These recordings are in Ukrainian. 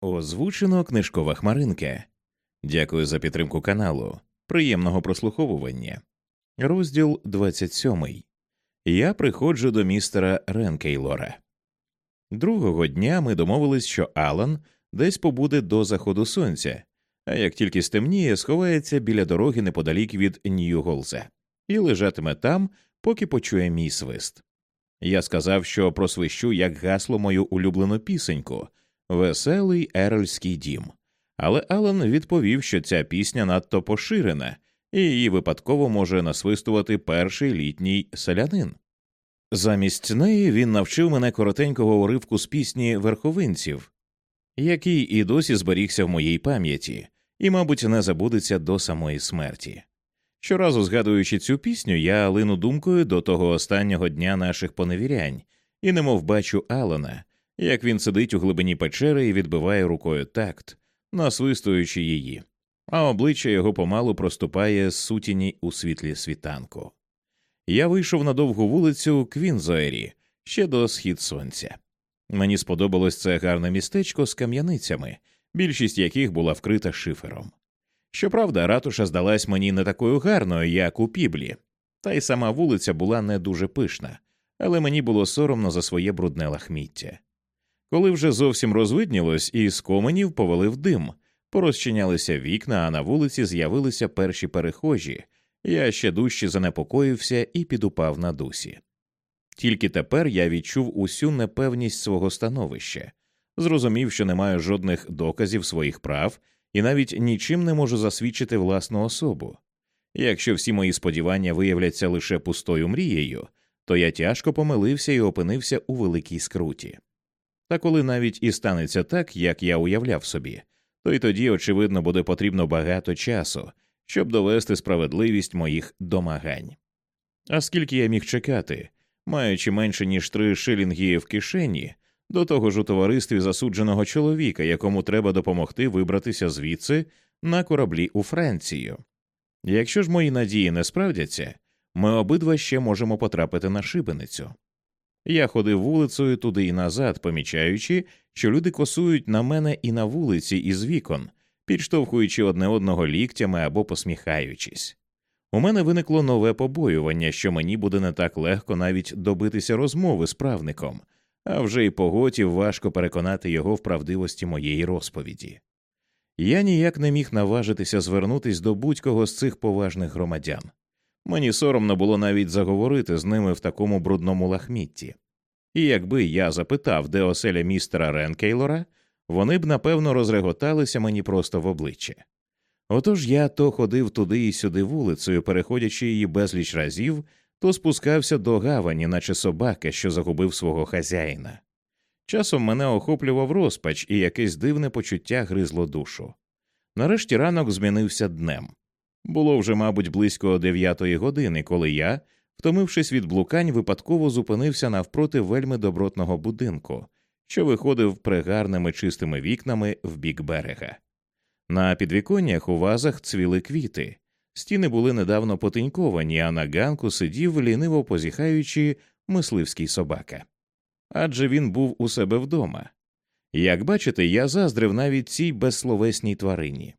Озвучено книжкова хмаринка. Дякую за підтримку каналу. Приємного прослуховування. Розділ 27. Я приходжу до містера Ренкейлора. Другого дня ми домовились, що Алан десь побуде до заходу сонця, а як тільки стемніє, сховається біля дороги неподалік від Нью-Голза і лежатиме там, поки почує мій свист. Я сказав, що просвищу як гасло мою улюблену пісеньку Веселий Ерльський дім. Але Алан відповів, що ця пісня надто поширена, і її випадково може насвистувати перший літній селянин. Замість неї він навчив мене коротенького уривку з пісні верховинців, який і досі зберігся в моїй пам'яті, і, мабуть, не забудеться до самої смерті. Щоразу згадуючи цю пісню, я лину думкою до того останнього дня наших поневірянь і немов бачу Алана, як він сидить у глибині печери і відбиває рукою такт, насвистуючи її, а обличчя його помалу проступає з сутіні у світлі світанку. Я вийшов на довгу вулицю Квінзоері ще до схід сонця. Мені сподобалось це гарне містечко з кам'яницями, більшість яких була вкрита шифером. Щоправда, ратуша здалась мені не такою гарною, як у піблі, та й сама вулиця була не дуже пишна, але мені було соромно за своє брудне лахміття. Коли вже зовсім розвиднілось, і з коменів повалив дим, порозчинялися вікна, а на вулиці з'явилися перші перехожі, я ще дужче занепокоївся і підупав на дусі. Тільки тепер я відчув усю непевність свого становища, зрозумів, що не маю жодних доказів своїх прав і навіть нічим не можу засвідчити власну особу. Якщо всі мої сподівання виявляться лише пустою мрією, то я тяжко помилився і опинився у великій скруті. Та коли навіть і станеться так, як я уявляв собі, то й тоді, очевидно, буде потрібно багато часу, щоб довести справедливість моїх домагань. А скільки я міг чекати, маючи менше ніж три шилінги в кишені, до того ж у товаристві засудженого чоловіка, якому треба допомогти вибратися звідси на кораблі у Францію. Якщо ж мої надії не справдяться, ми обидва ще можемо потрапити на шибеницю. Я ходив вулицею туди і назад, помічаючи, що люди косують на мене і на вулиці із вікон, підштовхуючи одне одного ліктями або посміхаючись. У мене виникло нове побоювання, що мені буде не так легко навіть добитися розмови з правником, а вже й поготів важко переконати його в правдивості моєї розповіді. Я ніяк не міг наважитися звернутись до будь-кого з цих поважних громадян. Мені соромно було навіть заговорити з ними в такому брудному лахмітті. І якби я запитав, де оселя містера Ренкейлора, вони б напевно розреготалися мені просто в обличчя. Отож я то ходив туди і сюди вулицею, переходячи її безліч разів, то спускався до гавані, наче собака, що загубив свого хазяїна. Часом мене охоплював розпач і якесь дивне почуття гризло душу. Нарешті ранок змінився днем. Було вже, мабуть, близько дев'ятої години, коли я, втомившись від блукань, випадково зупинився навпроти вельми добротного будинку, що виходив пригарними чистими вікнами в бік берега. На підвіконнях у вазах цвіли квіти, стіни були недавно потеньковані, а на ганку сидів, ліниво позіхаючи, мисливський собака. Адже він був у себе вдома. Як бачите, я заздрив навіть цій безсловесній тварині.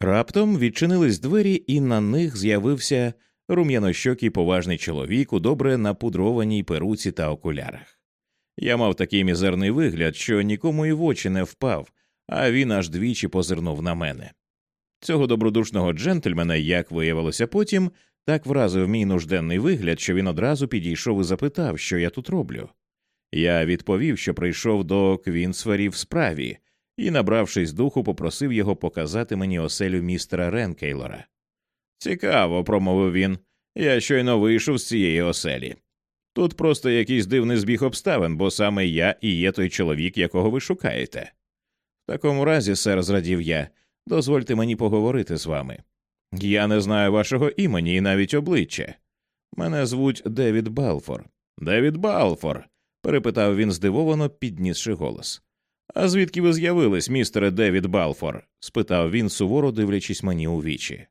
Раптом відчинились двері, і на них з'явився рум'янощокий поважний чоловік у добре напудрованій перуці та окулярах. Я мав такий мізерний вигляд, що нікому і в очі не впав, а він аж двічі позирнув на мене. Цього добродушного джентльмена, як виявилося потім, так вразив мій нужденний вигляд, що він одразу підійшов і запитав, що я тут роблю. Я відповів, що прийшов до Квінсфері в справі, і, набравшись духу, попросив його показати мені оселю містера Ренкейлора. Цікаво, промовив він. Я щойно вийшов з цієї оселі. Тут просто якийсь дивний збіг обставин, бо саме я і є той чоловік, якого ви шукаєте. В такому разі, сер, зрадів я, дозвольте мені поговорити з вами. Я не знаю вашого імені і навіть обличчя. Мене звуть Девід Балфор. Девід Балфор. перепитав він здивовано, піднісши голос. А звідки ви з'явились, містере Девід Балфор? спитав він, суворо дивлячись мені у вічі.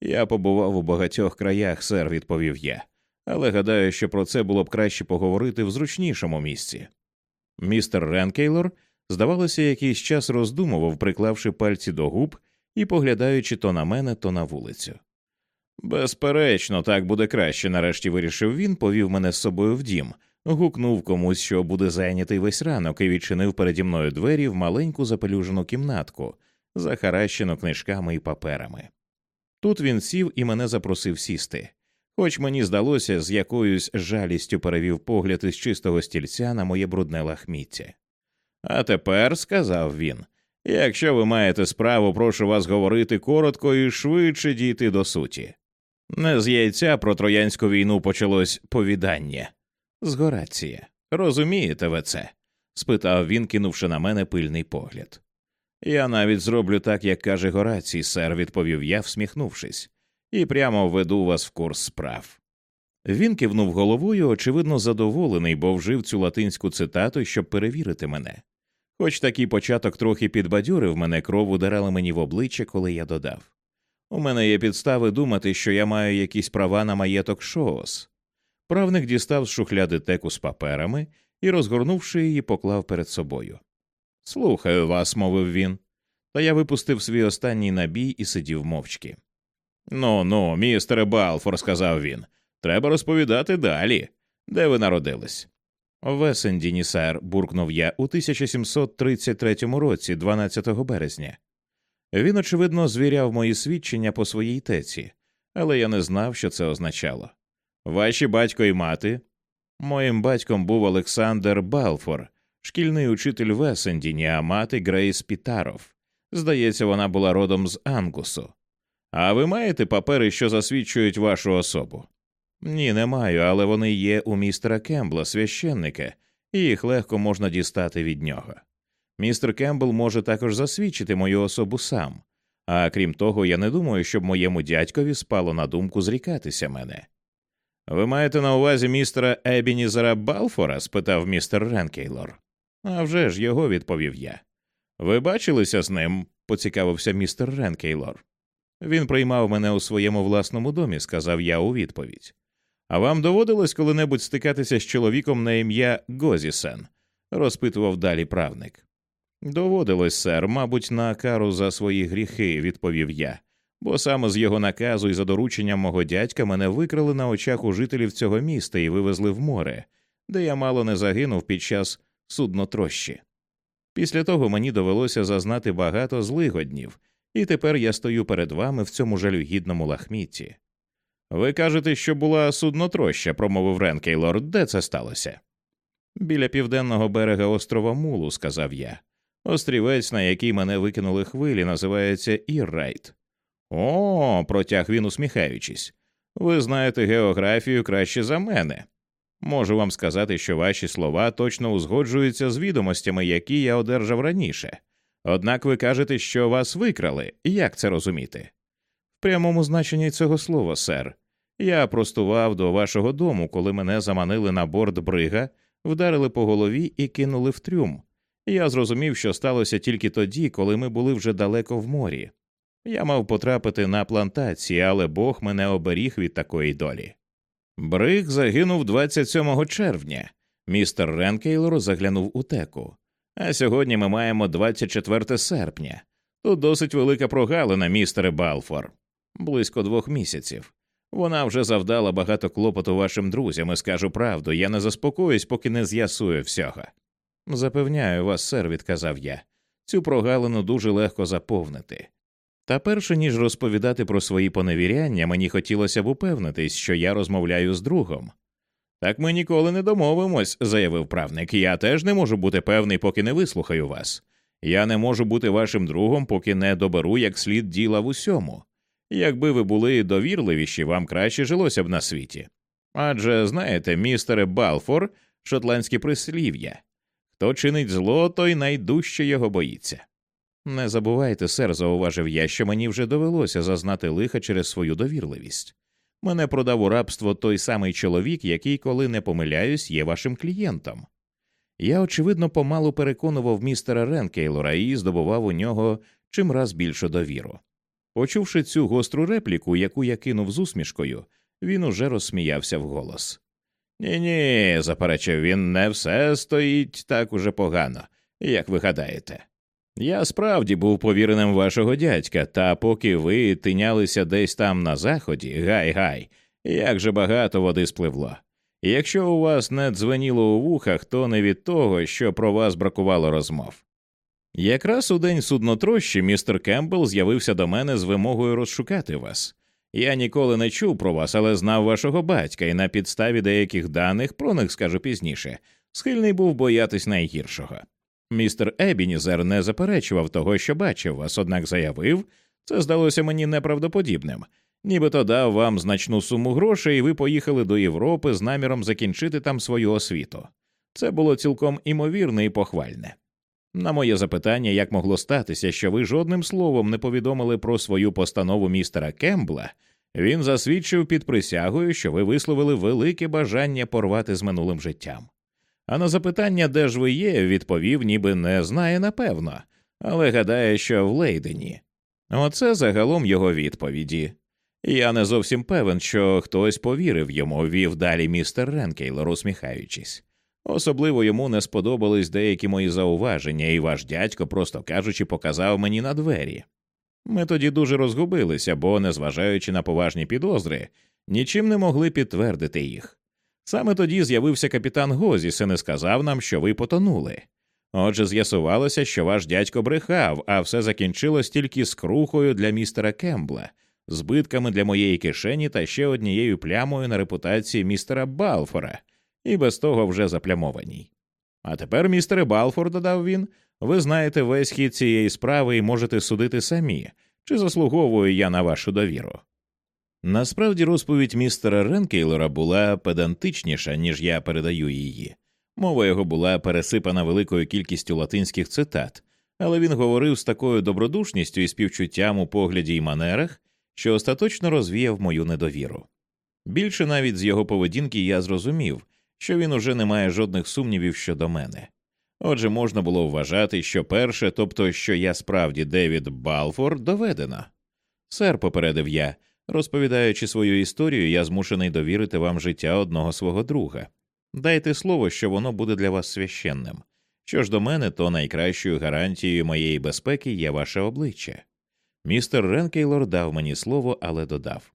Я побував у багатьох краях, сер, відповів я, але гадаю, що про це було б краще поговорити в зручнішому місці. Містер Ренкейлор Здавалося, якийсь час роздумував, приклавши пальці до губ і поглядаючи то на мене, то на вулицю. Безперечно, так буде краще, нарешті вирішив він, повів мене з собою в дім, гукнув комусь, що буде зайнятий весь ранок, і відчинив переді мною двері в маленьку запелюжену кімнатку, захаращену книжками і паперами. Тут він сів і мене запросив сісти, хоч мені здалося, з якоюсь жалістю перевів погляд із чистого стільця на моє брудне лахміття. А тепер, сказав він, якщо ви маєте справу, прошу вас говорити коротко і швидше дійти до суті. Не з яйця про троянську війну почалось повідання. З Горація. Розумієте ви це? спитав він, кинувши на мене пильний погляд. Я навіть зроблю так, як каже Горацій, сер, відповів я, всміхнувшись, і прямо введу вас в курс справ. Він кивнув головою, очевидно, задоволений, бо вжив цю латинську цитату, щоб перевірити мене. Хоч такий початок трохи підбадьорив мене, кров ударила мені в обличчя, коли я додав. У мене є підстави думати, що я маю якісь права на маєток Шоос. Правник дістав з шухляди теку з паперами і, розгорнувши її, поклав перед собою. Слухаю вас, мовив він. Та я випустив свій останній набій і сидів мовчки. Ну, ну, містере Балфор, сказав він, треба розповідати далі. Де ви народились? В Есендіні, сер, буркнув я у 1733 році, 12 березня. Він, очевидно, звіряв мої свідчення по своїй теці, але я не знав, що це означало. Ваші батько і мати. Моїм батьком був Олександр Балфор, шкільний учитель в Есендіні, а мати Грейс Пітаров. Здається, вона була родом з Ангусу. А ви маєте папери, що засвідчують вашу особу? Ні, не маю, але вони є у містера Кембла, священника, і їх легко можна дістати від нього. Містер Кембл може також засвідчити мою особу сам, а крім того, я не думаю, щоб моєму дядькові спало на думку зрікатися мене. Ви маєте на увазі містера Ебінізера Балфора? спитав містер Ренкейлор. «Авжеж, його відповів я. Ви бачилися з ним? поцікавився містер Ренкейлор. Він приймав мене у своєму власному домі, сказав я у відповідь. А вам доводилось коли-небудь стикатися з чоловіком на ім'я Гозісен? розпитував далі правник. Доводилось, сер, мабуть, на кару за свої гріхи, відповів я, бо саме з його наказу і за дорученням мого дядька мене викрали на очах у жителів цього міста і вивезли в море, де я мало не загинув під час суднотрощі. Після того мені довелося зазнати багато злигоднів, і тепер я стою перед вами в цьому жалюгідному лахмітті. Ви кажете, що була суднотроща, промовив Ренкейлор. Де це сталося? Біля південного берега острова Мулу, сказав я. Острівець, на який мене викинули хвилі, називається Іррайт. О, протяг він, усміхаючись. Ви знаєте географію краще за мене. Можу вам сказати, що ваші слова точно узгоджуються з відомостями, які я одержав раніше. Однак ви кажете, що вас викрали. Як це розуміти? В прямому значенні цього слова, сер. Я простував до вашого дому, коли мене заманили на борт брига, вдарили по голові і кинули в трюм. Я зрозумів, що сталося тільки тоді, коли ми були вже далеко в морі. Я мав потрапити на плантації, але Бог мене оберіг від такої долі. Бриг загинув 27 червня. Містер Ренкейлор заглянув у теку. А сьогодні ми маємо 24 серпня. Тут досить велика прогалина, містере Балфор, близько двох місяців. Вона вже завдала багато клопоту вашим друзям і скажу правду, я не заспокоюсь, поки не з'ясую всього. Запевняю вас, сер, відказав я, цю прогалину дуже легко заповнити. Та перше ніж розповідати про свої поневіряння, мені хотілося б упевнитись, що я розмовляю з другом. Так ми ніколи не домовимось, заявив правник. Я теж не можу бути певний, поки не вислухаю вас. Я не можу бути вашим другом, поки не доберу як слід діла в усьому. Якби ви були довірливіші, вам краще жилося б на світі. Адже знаєте, містере Балфор, шотландське прислів'я хто чинить зло, той найдужче його боїться. Не забувайте, сер, зауважив я, що мені вже довелося зазнати лиха через свою довірливість. Мене продав у рабство той самий чоловік, який, коли не помиляюсь, є вашим клієнтом. Я, очевидно, помалу переконував містера Ренкейлора і здобував у нього чимраз більшу довіру. Почувши цю гостру репліку, яку я кинув з усмішкою, він уже розсміявся вголос. Ні, ні, заперечив він, не все стоїть так уже погано. як ви гадаєте. Я справді був повіреним вашого дядька, та поки ви тинялися десь там на заході, гай гай, як же багато води спливло. Якщо у вас не дзвеніло у вухах, то не від того, що про вас бракувало розмов. Якраз у день суднотрощі містер Кемпбелл з'явився до мене з вимогою розшукати вас. Я ніколи не чув про вас, але знав вашого батька, і на підставі деяких даних про них скажу пізніше, схильний був боятись найгіршого. Містер Ебінізер не заперечував того, що бачив вас, однак заявив, це здалося мені неправдоподібним, нібито дав вам значну суму грошей, і ви поїхали до Європи з наміром закінчити там свою освіту. Це було цілком імовірне і похвальне. На моє запитання, як могло статися, що ви жодним словом не повідомили про свою постанову містера Кембла, він засвідчив під присягою, що ви висловили велике бажання порвати з минулим життям. А на запитання, де ж ви є, відповів, ніби не знає напевно, але гадає, що в Лейдені. Оце загалом його відповіді. Я не зовсім певен, що хтось повірив йому, вів далі містер Ренкейлор, усміхаючись. Особливо йому не сподобались деякі мої зауваження, і ваш дядько, просто кажучи, показав мені на двері. Ми тоді дуже розгубилися, бо, незважаючи на поважні підозри, нічим не могли підтвердити їх. Саме тоді з'явився капітан Гозіс і не сказав нам, що ви потонули. Отже, з'ясувалося, що ваш дядько брехав, а все закінчилось тільки скрухою для містера Кембла, збитками для моєї кишені та ще однією плямою на репутації містера Балфора, і без того вже заплямованій. А тепер, містере Балфор, додав він, ви знаєте весь хід цієї справи і можете судити самі, чи заслуговую я на вашу довіру. Насправді розповідь містера Ренкейлора була педантичніша, ніж я передаю її. Мова його була пересипана великою кількістю латинських цитат, але він говорив з такою добродушністю і співчуттям у погляді й манерах, що остаточно розвіяв мою недовіру. Більше навіть з його поведінки я зрозумів, що він уже не має жодних сумнівів щодо мене. Отже, можна було вважати, що перше, тобто що я справді Девід Балфор, доведено. Сер, попередив я, розповідаючи свою історію, я змушений довірити вам життя одного свого друга. Дайте слово, що воно буде для вас священним. Що ж до мене, то найкращою гарантією моєї безпеки є ваше обличчя. Містер Ренкейлор дав мені слово, але додав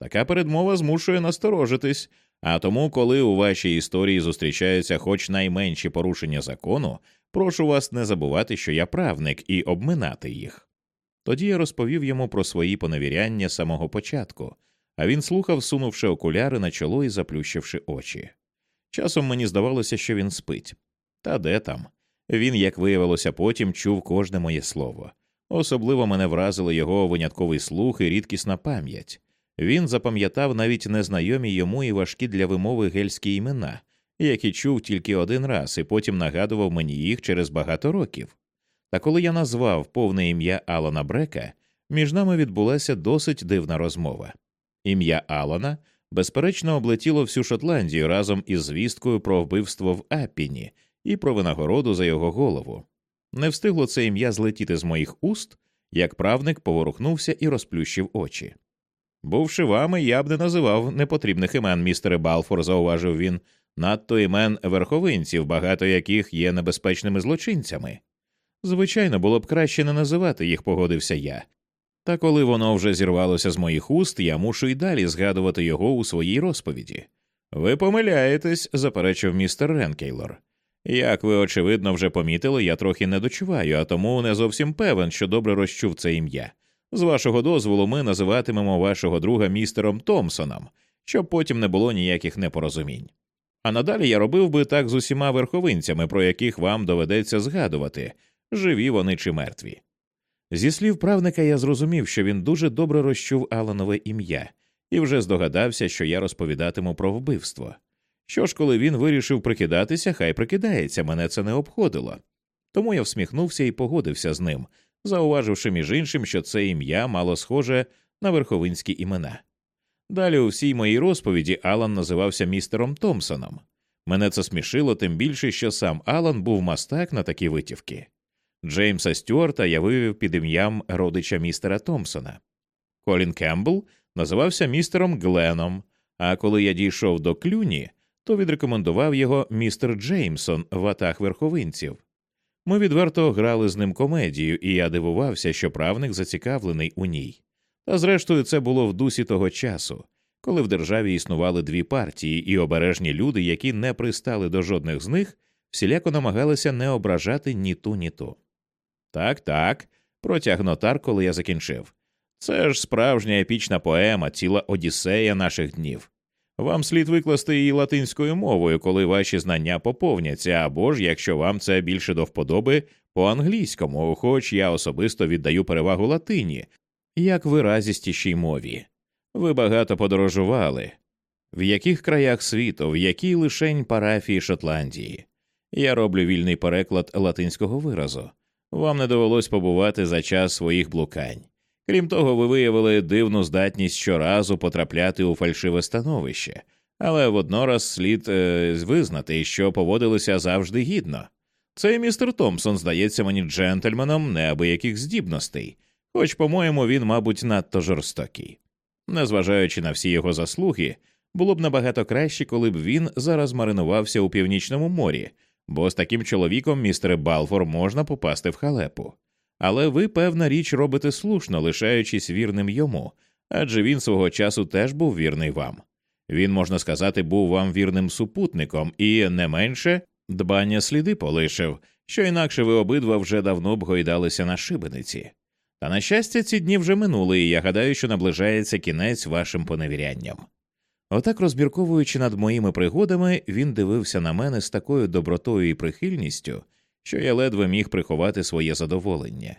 така передмова змушує насторожитись, а тому, коли у вашій історії зустрічаються хоч найменші порушення закону, прошу вас не забувати, що я правник, і обминати їх. Тоді я розповів йому про свої поневіряння самого початку, а він слухав, сунувши окуляри на чоло і заплющивши очі. Часом мені здавалося, що він спить. Та де там? Він, як виявилося, потім чув кожне моє слово. Особливо мене вразили його винятковий слух і рідкісна пам'ять. Він запам'ятав навіть незнайомі йому і важкі для вимови гельські імена, які чув тільки один раз, і потім нагадував мені їх через багато років. Та коли я назвав повне ім'я Алана Брека, між нами відбулася досить дивна розмова. Ім'я Алана, безперечно, облетіло всю Шотландію разом із звісткою про вбивство в Аппіні і про винагороду за його голову. Не встигло це ім'я злетіти з моїх уст, як правник поворухнувся і розплющив очі. Бувши вами, я б не називав непотрібних імен, містере Балфор, зауважив він, надто імен верховинців, багато яких є небезпечними злочинцями. Звичайно, було б краще не називати їх, погодився я. Та коли воно вже зірвалося з моїх уст, я мушу й далі згадувати його у своїй розповіді. Ви помиляєтесь, заперечив містер Ренкейлор. Як ви, очевидно, вже помітили, я трохи не дочуваю, а тому не зовсім певен, що добре розчув це ім'я. З вашого дозволу, ми називатимемо вашого друга містером Томпсоном, щоб потім не було ніяких непорозумінь. А надалі я робив би так з усіма верховинцями, про яких вам доведеться згадувати, живі вони чи мертві. Зі слів правника я зрозумів, що він дуже добре розчув Аланове ім'я, і вже здогадався, що я розповідатиму про вбивство. Що ж, коли він вирішив прикидатися, хай прикидається, мене це не обходило. Тому я всміхнувся і погодився з ним, зауваживши між іншим, що це ім'я мало схоже на верховинські імена. Далі у всій моїй розповіді Алан називався містером Томпсоном. Мене це смішило тим більше, що сам Алан був мастак на такі витівки. Джеймса Стюарта я вивів під ім'ям родича містера Томпсона. Колін Кембл називався містером Гленом, а коли я дійшов до клюні, то відрекомендував його містер Джеймсон в атах верховинців. Ми відверто грали з ним комедію, і я дивувався, що правник зацікавлений у ній. Та зрештою, це було в дусі того часу, коли в державі існували дві партії, і обережні люди, які не пристали до жодних з них, всіляко намагалися не ображати ні ту, ні ту. Так, так, протяг нотар, коли я закінчив. Це ж справжня епічна поема, ціла Одіссея наших днів. Вам слід викласти її латинською мовою, коли ваші знання поповняться, або ж, якщо вам це більше до вподоби, по англійському, хоч я особисто віддаю перевагу латині, як виразістішій мові. Ви багато подорожували. В яких краях світу, в якій лишень парафії Шотландії? Я роблю вільний переклад латинського виразу. Вам не довелось побувати за час своїх блукань. Крім того, ви виявили дивну здатність щоразу потрапляти у фальшиве становище, але воднораз слід е, визнати, що поводилися завжди гідно. Цей містер Томпсон здається мені джентльменом неабияких здібностей, хоч, по-моєму, він, мабуть, надто жорстокий. Незважаючи на всі його заслуги, було б набагато краще, коли б він зараз маринувався у північному морі, бо з таким чоловіком, містере Балфор, можна попасти в халепу. Але ви, певна річ, робите слушно, лишаючись вірним йому, адже він свого часу теж був вірний вам. Він, можна сказати, був вам вірним супутником і не менше дбання сліди полишив, що інакше ви обидва вже давно б гойдалися на шибениці. Та, на щастя, ці дні вже минули, і я гадаю, що наближається кінець вашим поневірянням. Отак, розмірковуючи над моїми пригодами, він дивився на мене з такою добротою і прихильністю, що я ледве міг приховати своє задоволення.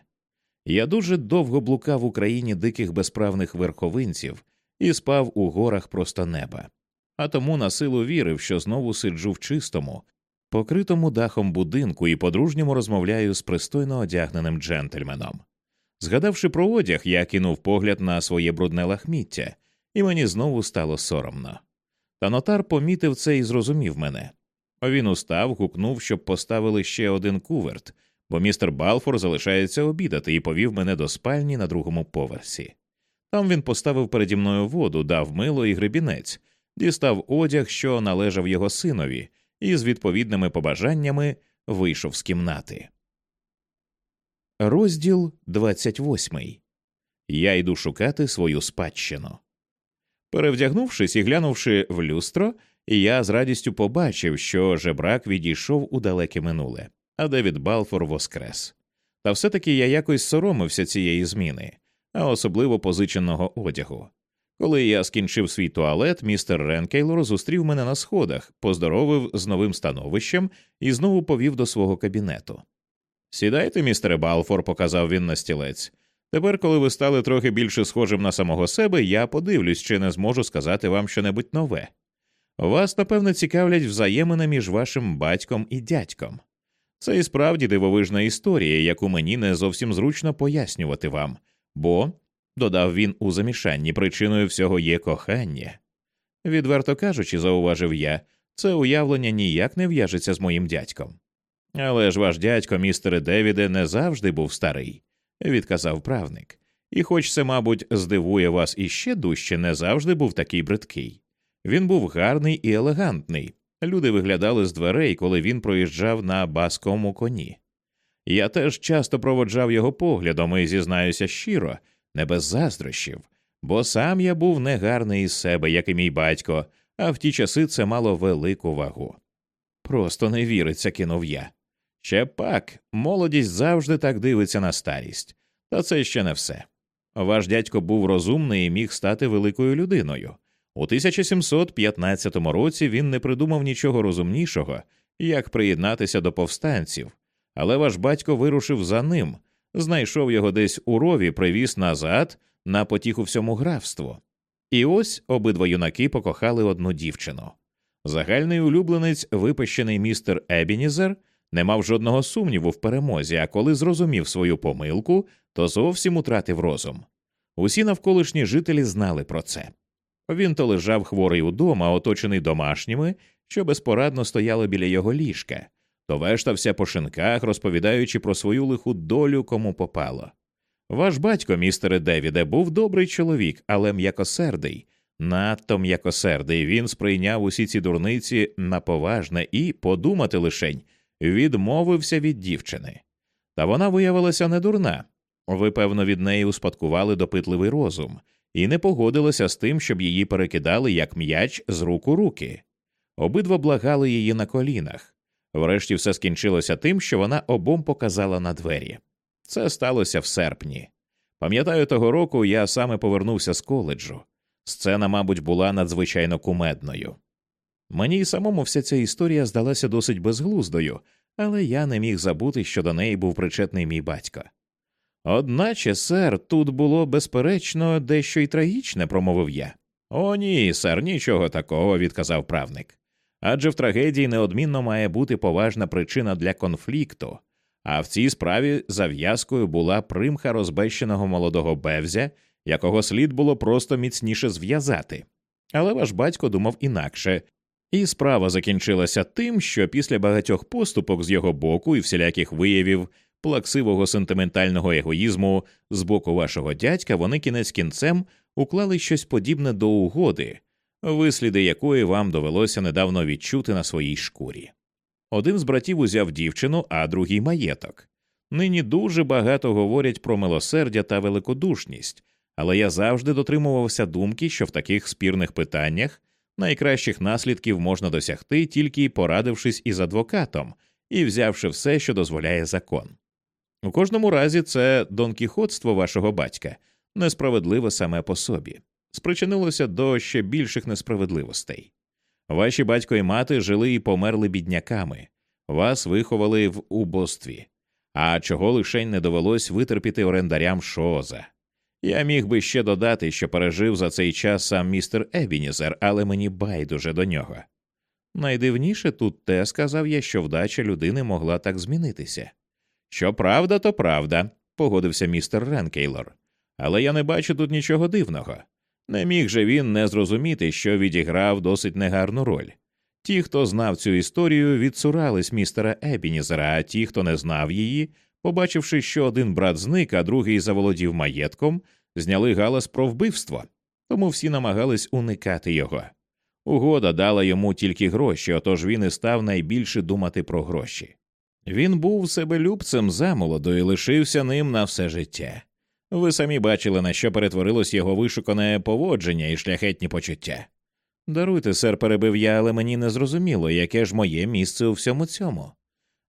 Я дуже довго блукав у країні диких безправних верховинців і спав у горах просто неба, а тому на силу вірив, що знову сиджу в чистому, покритому дахом будинку і по-дружньому розмовляю з пристойно одягненим джентльменом. Згадавши про одяг, я кинув погляд на своє брудне лахміття, і мені знову стало соромно. Та нотар помітив це і зрозумів мене. Він устав, гукнув, щоб поставили ще один куверт, бо містер Балфор залишається обідати і повів мене до спальні на другому поверсі. Там він поставив переді мною воду, дав мило і гребінець, дістав одяг, що належав його синові, і з відповідними побажаннями вийшов з кімнати. Розділ 28. Я йду шукати свою спадщину. Перевдягнувшись і глянувши в люстро, я з радістю побачив, що жебрак відійшов у далеке минуле, а Девід Балфор воскрес. Та все таки я якось соромився цієї зміни, а особливо позиченого одягу. Коли я скінчив свій туалет, містер Ренкейлор зустрів мене на сходах, поздоровив з новим становищем і знову повів до свого кабінету. Сідайте, містере Балфор, показав він на стілець. Тепер, коли ви стали трохи більше схожим на самого себе, я подивлюсь, чи не зможу сказати вам щонебудь нове. Вас, напевно, цікавлять взаємини між вашим батьком і дядьком. Це і справді дивовижна історія, яку мені не зовсім зручно пояснювати вам, бо, додав він у замішанні, причиною всього є кохання. Відверто кажучи, зауважив я, це уявлення ніяк не в'яжеться з моїм дядьком. Але ж ваш дядько, містере Девіде, не завжди був старий, відказав правник, і, хоч це, мабуть, здивує вас іще дужче, не завжди був такий бридкий. Він був гарний і елегантний. Люди виглядали з дверей, коли він проїжджав на баскому коні. Я теж часто проводжав його поглядом і зізнаюся щиро, не без заздрощів, бо сам я був не гарний із себе, як і мій батько, а в ті часи це мало велику вагу. Просто не віриться, кинув я. Ще пак, молодість завжди так дивиться на старість, та це ще не все. Ваш дядько був розумний і міг стати великою людиною. У 1715 році він не придумав нічого розумнішого, як приєднатися до повстанців, але ваш батько вирушив за ним, знайшов його десь у рові, привіз назад на потіху всьому графству. І ось обидва юнаки покохали одну дівчину. Загальний улюбленець, випещений містер Ебінізер, не мав жодного сумніву в перемозі, а коли зрозумів свою помилку, то зовсім утратив розум. Усі навколишні жителі знали про це. Він то лежав хворий удома, оточений домашніми, що безпорадно стояли біля його ліжка, то вештався по шинках, розповідаючи про свою лиху долю, кому попало. Ваш батько, містере Девіде, був добрий чоловік, але м'якосердий, надто м'якосердий. Він сприйняв усі ці дурниці на поважне і подумати лишень. Відмовився від дівчини. Та вона виявилася недурна. Ви, певно, від неї успадкували допитливий розум і не погодилася з тим, щоб її перекидали як м'яч з рук у руки. Обидва благали її на колінах. Врешті все скінчилося тим, що вона обом показала на двері. Це сталося в серпні. Пам'ятаю, того року я саме повернувся з коледжу. Сцена, мабуть, була надзвичайно кумедною. Мені й самому вся ця історія здалася досить безглуздою, але я не міг забути, що до неї був причетний мій батько. Одначе, сер, тут було безперечно дещо й трагічне, промовив я. О, ні, сер, нічого такого, відказав правник. Адже в трагедії неодмінно має бути поважна причина для конфлікту, а в цій справі зав'язкою була примха розбещеного молодого бевзя, якого слід було просто міцніше зв'язати. Але ваш батько думав інакше, і справа закінчилася тим, що після багатьох поступок з його боку і всіляких виявів плаксивого сентиментального егоїзму з боку вашого дядька вони кінець кінцем уклали щось подібне до угоди, висліди якої вам довелося недавно відчути на своїй шкурі. Один з братів узяв дівчину, а другий маєток. Нині дуже багато говорять про милосердя та великодушність, але я завжди дотримувався думки, що в таких спірних питаннях найкращих наслідків можна досягти, тільки порадившись із адвокатом і взявши все, що дозволяє закон. У кожному разі це донкіхотство вашого батька несправедливе саме по собі, спричинилося до ще більших несправедливостей. Ваші батько і мати жили і померли бідняками, вас виховали в убостві, а чого лишень не довелось витерпіти орендарям шоза. Я міг би ще додати, що пережив за цей час сам містер Ебінізер, але мені байдуже до нього. Найдивніше тут те, сказав я, що вдача людини могла так змінитися. Що правда, то правда, погодився містер Ренкейлор. Але я не бачу тут нічого дивного. Не міг же він не зрозуміти, що відіграв досить негарну роль. Ті, хто знав цю історію, відсурались містера Ебінізера, а ті, хто не знав її, побачивши, що один брат зник, а другий заволодів маєтком, зняли галас про вбивство, тому всі намагались уникати його. Угода дала йому тільки гроші, отож він і став найбільше думати про гроші. Він був себелюбцем замолоду і лишився ним на все життя. Ви самі бачили, на що перетворилось його вишукане поводження і шляхетні почуття. Даруйте, сер, перебив я, але мені не зрозуміло, яке ж моє місце у всьому цьому.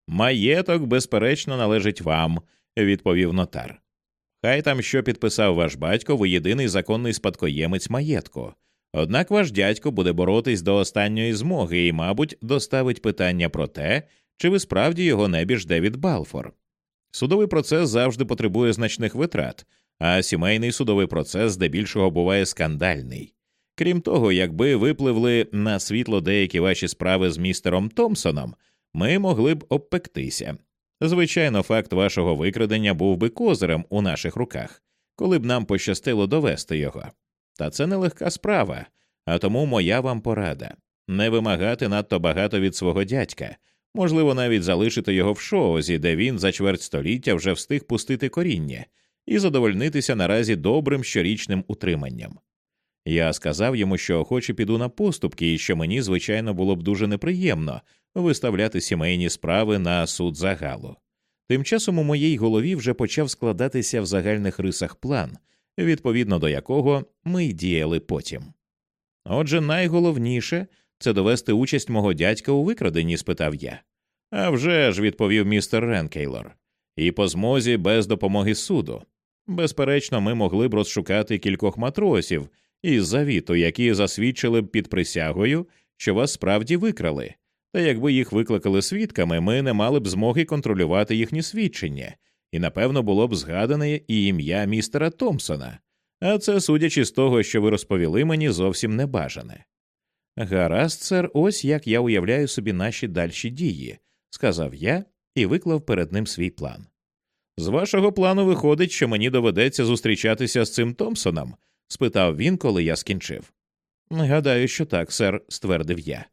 Маєток, безперечно, належить вам, відповів нотар. Хай там що підписав ваш батько, ви єдиний законний спадкоємець маєтку. Однак ваш дядько буде боротись до останньої змоги і, мабуть, доставить питання про те, чи ви справді його небіж Девід Балфор. Судовий процес завжди потребує значних витрат, а сімейний судовий процес здебільшого буває скандальний. Крім того, якби випливли на світло деякі ваші справи з містером Томпсоном, ми могли б обпектися. Звичайно, факт вашого викрадення був би козирем у наших руках, коли б нам пощастило довести його. Та це нелегка справа, а тому моя вам порада не вимагати надто багато від свого дядька, можливо, навіть залишити його в шоузі, де він за чверть століття вже встиг пустити коріння, і задовольнитися наразі добрим щорічним утриманням. Я сказав йому, що охоче піду на поступки, і що мені, звичайно, було б дуже неприємно виставляти сімейні справи на суд загалу. Тим часом у моїй голові вже почав складатися в загальних рисах план, відповідно до якого ми й діяли потім. Отже, найголовніше це довести участь мого дядька у викраденні? спитав я. «А вже ж», – відповів містер Ренкейлор, і по змозі без допомоги суду. Безперечно, ми могли б розшукати кількох матросів із завіту, які засвідчили б під присягою, що вас справді викрали, та якби їх викликали свідками, ми не мали б змоги контролювати їхні свідчення, і напевно було б згадане і ім'я містера Томпсона, а це, судячи з того, що ви розповіли мені, зовсім не бажане. Гаразд, сер, ось як я уявляю собі наші дальші дії, сказав я і виклав перед ним свій план. З вашого плану виходить, що мені доведеться зустрічатися з цим Томпсоном? спитав він, коли я скінчив. Гадаю, що так, сер, ствердив я.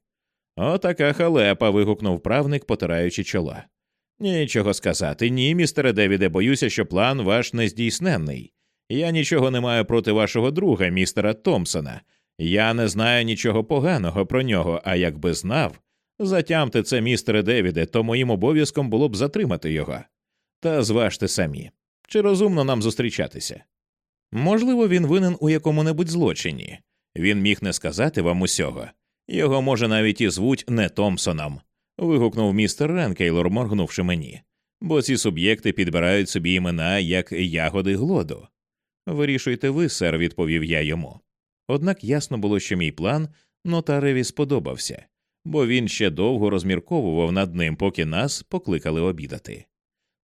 Отака халепа. вигукнув правник, потираючи чола. Нічого сказати, ні, містере Девіде, боюся, що план ваш нездійсненний. Я нічого не маю проти вашого друга, містера Томпсона. Я не знаю нічого поганого про нього, а якби знав, Затямте це, містере Девіде, то моїм обов'язком було б затримати його. Та зважте самі, чи розумно нам зустрічатися? Можливо, він винен у якому небудь злочині. Він міг не сказати вам усього. Його, може, навіть і звуть не Томпсоном. вигукнув містер Ренкейлор, моргнувши мені, бо ці суб'єкти підбирають собі імена як ягоди глоду. Вирішуйте ви, сер, відповів я йому. Однак ясно було, що мій план нотареві сподобався, бо він ще довго розмірковував над ним, поки нас покликали обідати.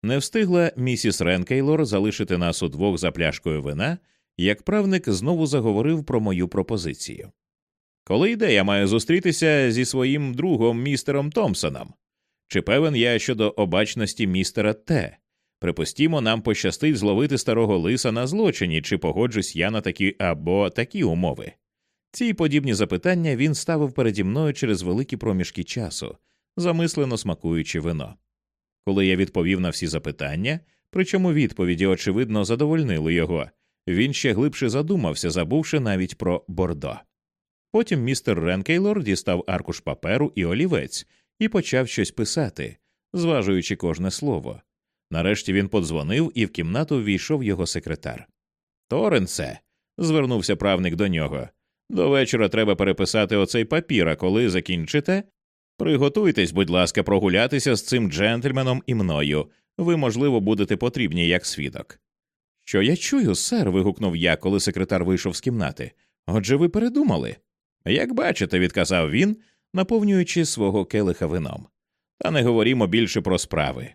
Не встигла місіс Ренкейлор залишити нас удвох за пляшкою вина, як правник знову заговорив про мою пропозицію. Коли йде, я маю зустрітися зі своїм другом містером Томпсоном. Чи певен я щодо обачності містера Т? Припустімо, нам пощастить зловити старого лиса на злочині, чи погоджусь я на такі або такі умови. Ці подібні запитання він ставив переді мною через великі проміжки часу, замислено смакуючи вино. Коли я відповів на всі запитання, причому відповіді, очевидно, задовольнили його, він ще глибше задумався, забувши навіть про бордо. Потім містер Ренкейлор дістав аркуш паперу і олівець і почав щось писати, зважуючи кожне слово. Нарешті він подзвонив, і в кімнату ввійшов його секретар. Торенсе, звернувся правник до нього. До вечора треба переписати оцей папір, а коли закінчите. Приготуйтесь, будь ласка, прогулятися з цим джентльменом і мною. Ви, можливо, будете потрібні як свідок. Що я чую, сер. вигукнув я, коли секретар вийшов з кімнати. Отже, ви передумали. Як бачите, відказав він, наповнюючи свого келиха вином. Та не говорімо більше про справи.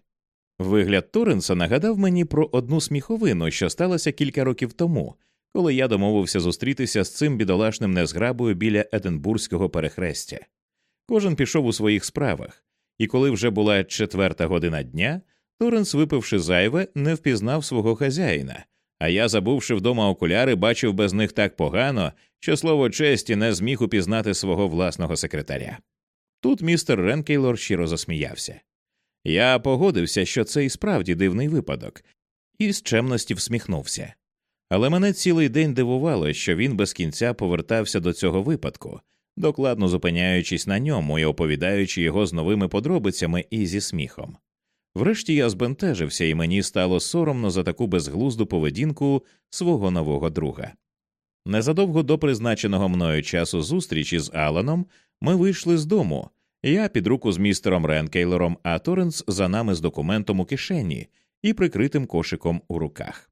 Вигляд Торренса нагадав мені про одну сміховину, що сталося кілька років тому, коли я домовився зустрітися з цим бідолашним незграбою біля Единбурзького перехрестя. Кожен пішов у своїх справах, і коли вже була четверта година дня, Торренс, випивши зайве, не впізнав свого хазяїна, а я, забувши вдома окуляри, бачив без них так погано, що слово честі не зміг упізнати свого власного секретаря. Тут містер Ренкейлор щиро засміявся. Я погодився, що це і справді дивний випадок, і з чемності всміхнувся. Але мене цілий день дивувало, що він без кінця повертався до цього випадку, докладно зупиняючись на ньому і оповідаючи його з новими подробицями і зі сміхом. Врешті я збентежився, і мені стало соромно за таку безглузду поведінку свого нового друга. Незадовго до призначеного мною часу зустрічі з Аланом ми вийшли з дому, я під руку з містером Ренкейлером, а Торренс за нами з документом у кишені і прикритим кошиком у руках.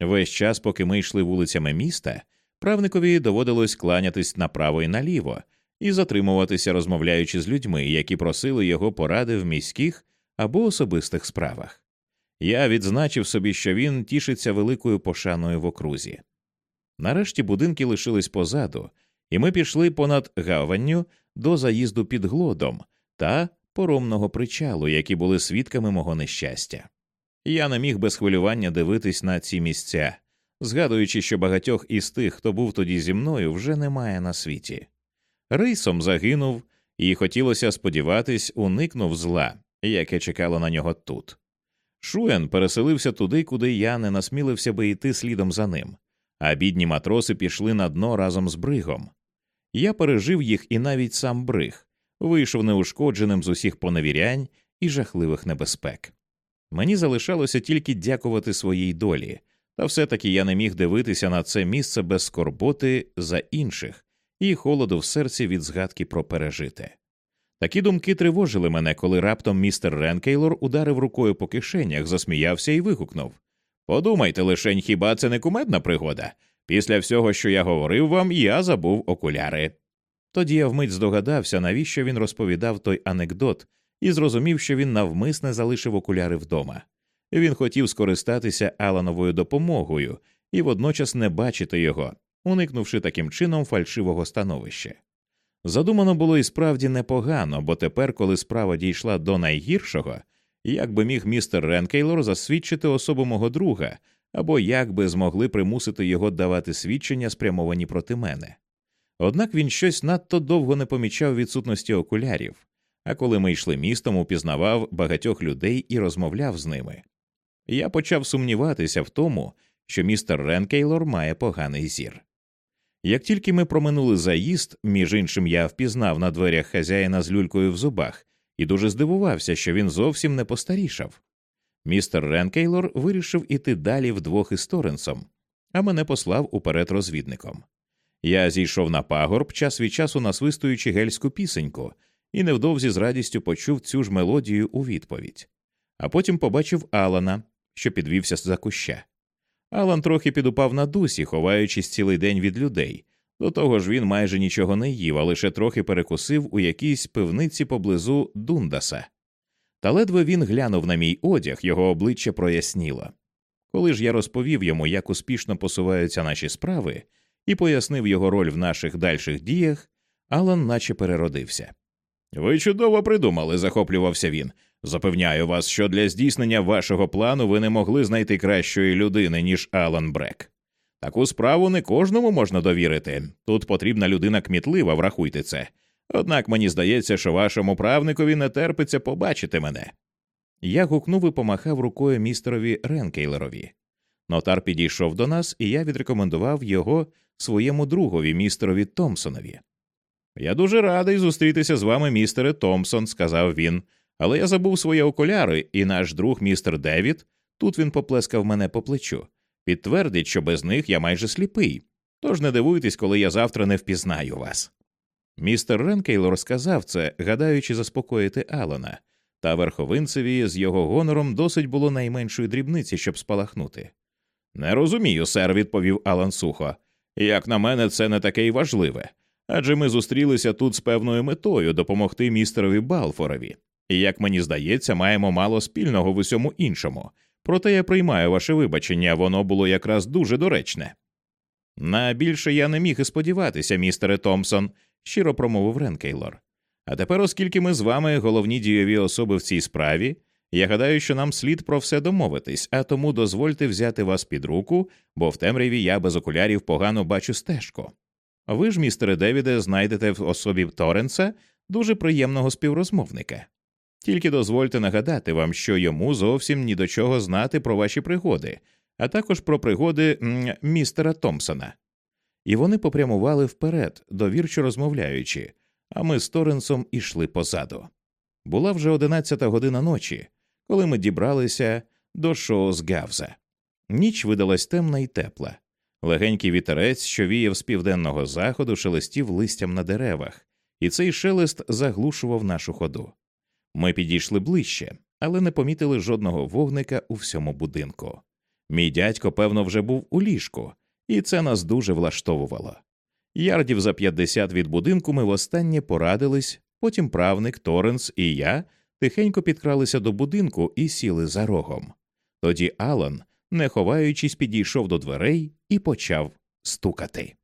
Весь час, поки ми йшли вулицями міста, правникові доводилось кланятись направо і наліво і затримуватися, розмовляючи з людьми, які просили його поради в міських або особистих справах. Я відзначив собі, що він тішиться великою пошаною в окрузі. Нарешті будинки лишились позаду, і ми пішли понад гаванню до заїзду під глодом та поромного причалу, які були свідками мого нещастя. Я не міг без хвилювання дивитись на ці місця, згадуючи, що багатьох із тих, хто був тоді зі мною, вже немає на світі. Рейсом загинув, і хотілося сподіватись, уникнув зла, яке чекало на нього тут. Шуен переселився туди, куди я не насмілився би йти слідом за ним, а бідні матроси пішли на дно разом з бригом. Я пережив їх і навіть сам бриг, вийшов неушкодженим з усіх поневірянь і жахливих небезпек. Мені залишалося тільки дякувати своїй долі, та все таки я не міг дивитися на це місце без скорботи за інших і холоду в серці від згадки про пережите. Такі думки тривожили мене, коли раптом містер Ренкейлор ударив рукою по кишенях, засміявся і вигукнув Подумайте лишень, хіба це не кумедна пригода? Після всього, що я говорив вам, я забув окуляри. Тоді я вмить здогадався, навіщо він розповідав той анекдот, і зрозумів, що він навмисне залишив окуляри вдома. Він хотів скористатися Алановою допомогою і водночас не бачити його, уникнувши таким чином фальшивого становища. Задумано було і справді непогано, бо тепер, коли справа дійшла до найгіршого, як би міг містер Ренкейлор засвідчити особу мого друга, або як би змогли примусити його давати свідчення, спрямовані проти мене. Однак він щось надто довго не помічав відсутності окулярів, а коли ми йшли містом, упізнавав багатьох людей і розмовляв з ними. Я почав сумніватися в тому, що містер Ренкейлор має поганий зір. Як тільки ми проминули заїзд, між іншим я впізнав на дверях хазяїна з люлькою в зубах і дуже здивувався, що він зовсім не постарішав. Містер Ренкейлор вирішив іти далі вдвох із Торренсом, а мене послав уперед розвідником. Я зійшов на пагорб, час від часу насвистуючи гельську пісеньку, і невдовзі з радістю почув цю ж мелодію у відповідь. А потім побачив Алана, що підвівся за куща. Алан трохи підупав на дусі, ховаючись цілий день від людей. До того ж він майже нічого не їв, а лише трохи перекусив у якійсь пивниці поблизу Дундаса. Та ледве він глянув на мій одяг, його обличчя проясніло. Коли ж я розповів йому, як успішно посуваються наші справи, і пояснив його роль в наших дальших діях, Алан наче переродився. Ви чудово придумали, захоплювався він. Запевняю вас, що для здійснення вашого плану ви не могли знайти кращої людини, ніж Алан Брек. Таку справу не кожному можна довірити. Тут потрібна людина кмітлива, врахуйте це. Однак мені здається, що вашому правникові не терпиться побачити мене. Я гукнув і помахав рукою містерові Ренкейлерові. Нотар підійшов до нас, і я відрекомендував його своєму другові, містерові Томпсонові. Я дуже радий зустрітися з вами, містере Томпсон, сказав він, але я забув свої окуляри, і наш друг містер Девід, тут він поплескав мене по плечу, підтвердить, що без них я майже сліпий. Тож не дивуйтесь, коли я завтра не впізнаю вас. Містер Ренкейлор сказав це, гадаючи заспокоїти Алана, та верховинцеві з його гонором досить було найменшої дрібниці, щоб спалахнути. Не розумію, сер, відповів Алан сухо. Як на мене, це не таке й важливе. Адже ми зустрілися тут з певною метою допомогти містерові Балфорові, і, як мені здається, маємо мало спільного в усьому іншому. Проте я приймаю ваше вибачення, воно було якраз дуже доречне. На більше я не міг і сподіватися, містере Томпсон, щиро промовив Ренкейлор. А тепер, оскільки ми з вами головні дієві особи в цій справі, я гадаю, що нам слід про все домовитись, а тому дозвольте взяти вас під руку, бо в темряві я без окулярів погано бачу стежку. Ви ж, містере Девіде, знайдете в особі Торренса дуже приємного співрозмовника. Тільки дозвольте нагадати вам, що йому зовсім ні до чого знати про ваші пригоди, а також про пригоди містера Томпсона. І вони попрямували вперед, довірчо розмовляючи, а ми з Торренсом ішли позаду. Була вже одинадцята година ночі, коли ми дібралися до шоу з Гавза. Ніч видалась темна і тепла. Легенький вітерець, що віяв з південного заходу, шелестів листям на деревах, і цей шелест заглушував нашу ходу. Ми підійшли ближче, але не помітили жодного вогника у всьому будинку. Мій дядько, певно, вже був у ліжку, і це нас дуже влаштовувало. Ярдів за 50 від будинку ми востаннє порадились, потім правник Торренс і я тихенько підкралися до будинку і сіли за рогом. Тоді Алан, не ховаючись, підійшов до дверей і почав стукати.